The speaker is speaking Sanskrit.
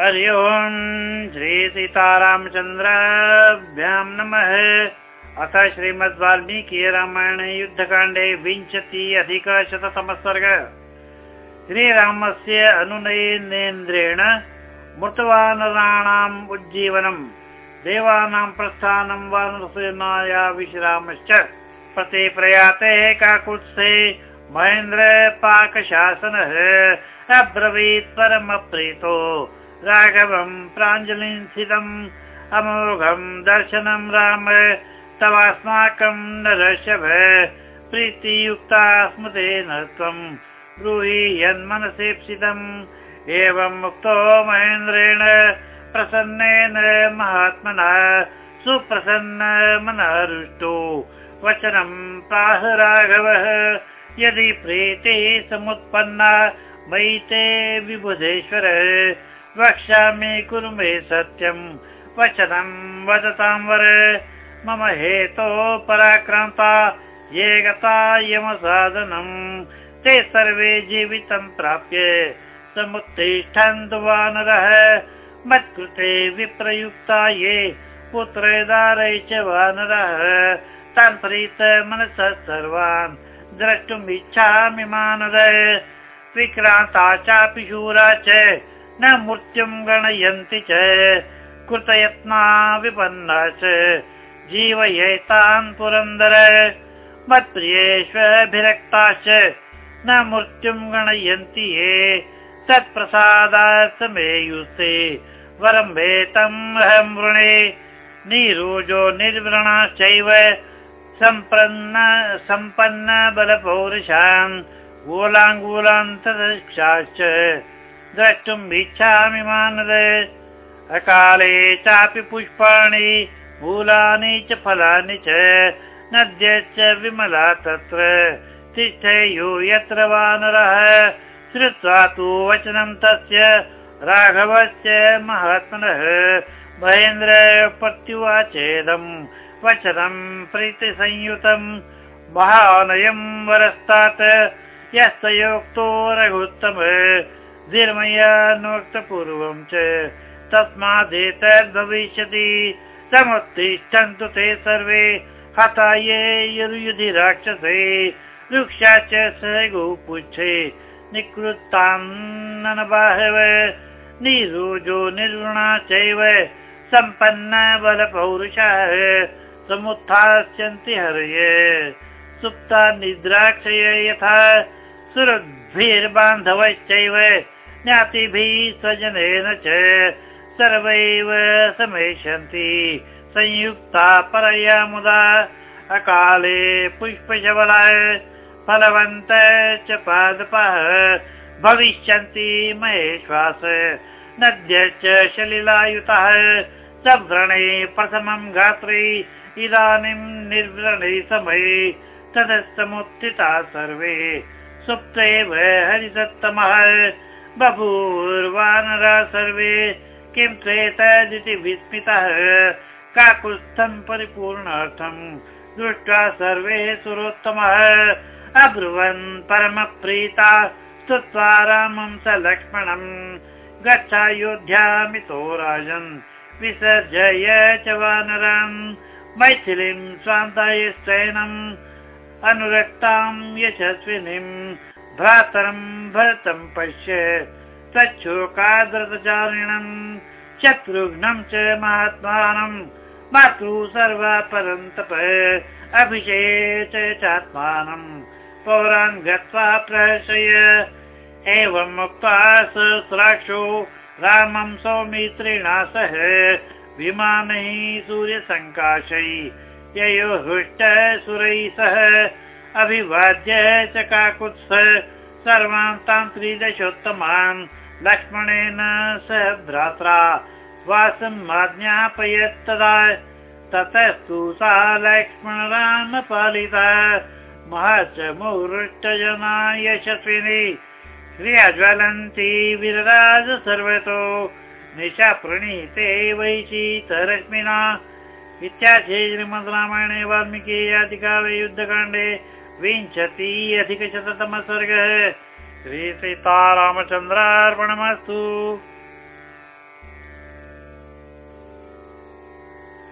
हरि ओम् श्रीसीतारामचन्द्राभ्यां नमः। अथ श्रीमद् वाल्मीकि रामायणे युद्धकाण्डे विंशति अधिकशततमः स्वर्ग श्रीरामस्य अनुनयनेन्द्रेण मृतवानराणाम् उज्जीवनम् देवानां प्रस्थानं वानरसेनाया विश्रामश्च। प्रति प्रयाते काकुत्से महेन्द्र पाकशासनः अब्रवीत् परमप्रीतो राघवम् प्राञ्जलिं स्थितम् अमोघम् दर्शनं राम तवास्माकं नरषभ प्रीतियुक्ता स्मृतेन त्वम् ब्रूहि यन्मनसेप्सितम् एवम् मुक्तो महेन्द्रेण प्रसन्नेन महात्मना सुप्रसन्न मनरुष्टो वचनम् प्राह राघवः यदि प्रीतिः समुत्पन्ना मयि ते विबुधेश्वर वक्ष्यामि कुरु मे सत्यम् वचनं वदतां वर। मम हेतो पराक्रान्ता। ये गता यमसाधनम् ते सर्वे जीवितं प्राप्य समुत्तिष्ठन्तु वानरः मत्कृते विप्रयुक्ता ये पुत्रदारै च वानरः। तान् प्रीत मनसः सर्वान् द्रष्टुम् इच्छामि मानद। विक्रान्ता चापि शूरा च न मृत्युम् गणयन्ति च कृतयत्ना विपन्ना च जीवयेतान् पुरन्दर मत्प्रियेष्वभिरक्ताश्च न मृत्युम् गणयन्ति ये। तत्प्रसादात् समेयुस्ते वरं वेतम् अहं वृणे। निरोजो निर्वृणाश्चैव सम्पन्न सम्पन्न बलपौरुषान् गोलाङ्गूलान्तश्च द्रष्टुम् इच्छामि मानद। अकाले चापि पुष्पाणि मूलानि च फलानि च नद्यश्च विमला तत्र। तिष्ठेयु यत्र वानरः। श्रुत्वा तु वचनं तस्य राघवस्य महात्मनः। महेन्द्र प्रत्युवाचेदम् वचनं प्रीतिसंयुतम्। महानयं वरस्तात् यस्य योक्तो रघुत्तम धीर्मयानोक्तपूर्वं च तस्मादेतद्भविष्यति। समुत्तिष्ठन्तु ते सर्वे हता ये युधि राक्षसे वृक्षा च स गोपुच्छे निकृत्तान्नबाहव निरोजो निर्गुणा चैव सम्पन्न बलपौरुषः समुत्थास्यन्ति हरय। सुप्ता निद्राक्षय यथा सुरद्भिर्बान्धवश्चैव ज्ञातिभिः स्वजनेन च सर्वैव समेष्यन्ति। संयुक्ता परया मुदा अकाले पुष्पशबलाय फलवन्त च पादपः भविष्यन्ति महेश्वास। नद्यश्च सलिलायुतः सव्रणे प्रथमं गात्रे इदानीं निर्व्रणे समये तदस्तमुत्थिता सर्वे। सुप्तेव हरिसत्तमः बभूर्वानरा सर्वे किं त्वेतदिति विस्मितः काकुत्स्थं परिपूर्णार्थम् दृष्ट्वा सर्वे सुरोत्तमः। अब्रुवन् परमप्रीता स्तुत्वा रामं स लक्ष्मणम् गच्छायोध्यामितो राजन् विसर्जय च वानरान्। मैथिलीं स्वान्तायश्चयनम् अनुरक्तां यशस्विनीं भ्रातरं भरतं पश्य तच्छोकादृतचारिणम् शत्रुघ्नं च महात्मानं मातृ सर्वा परन्तप अभिषेच चात्मानम् पौरान् गत्वा प्रहर्षय। एवम् उक्त्वा सहस्राक्षो रामं सौमित्रिणा सह विमानैः सूर्यसङ्काशै ययो हृष्ट सुरैः सह अभिवाद्य च काकुत्स सर्वान् तान् त्रिदशोत्तमान् लक्ष्मणेन सह भ्रात्रा सा लक्ष्मणराम पालिता। महचमुष्टजना यशस्विनी। श्रिया ज्वलन्ति विरराज सर्वतो। निशा प्रणीते वैशीतरश्मिना इत्याख्ये श्रीमद् रामायणे वाल्मीकि आदिकाले युद्धकाण्डे विंशति स्वर्गः श्रीसीतारामचन्द्रार्पणमस्तु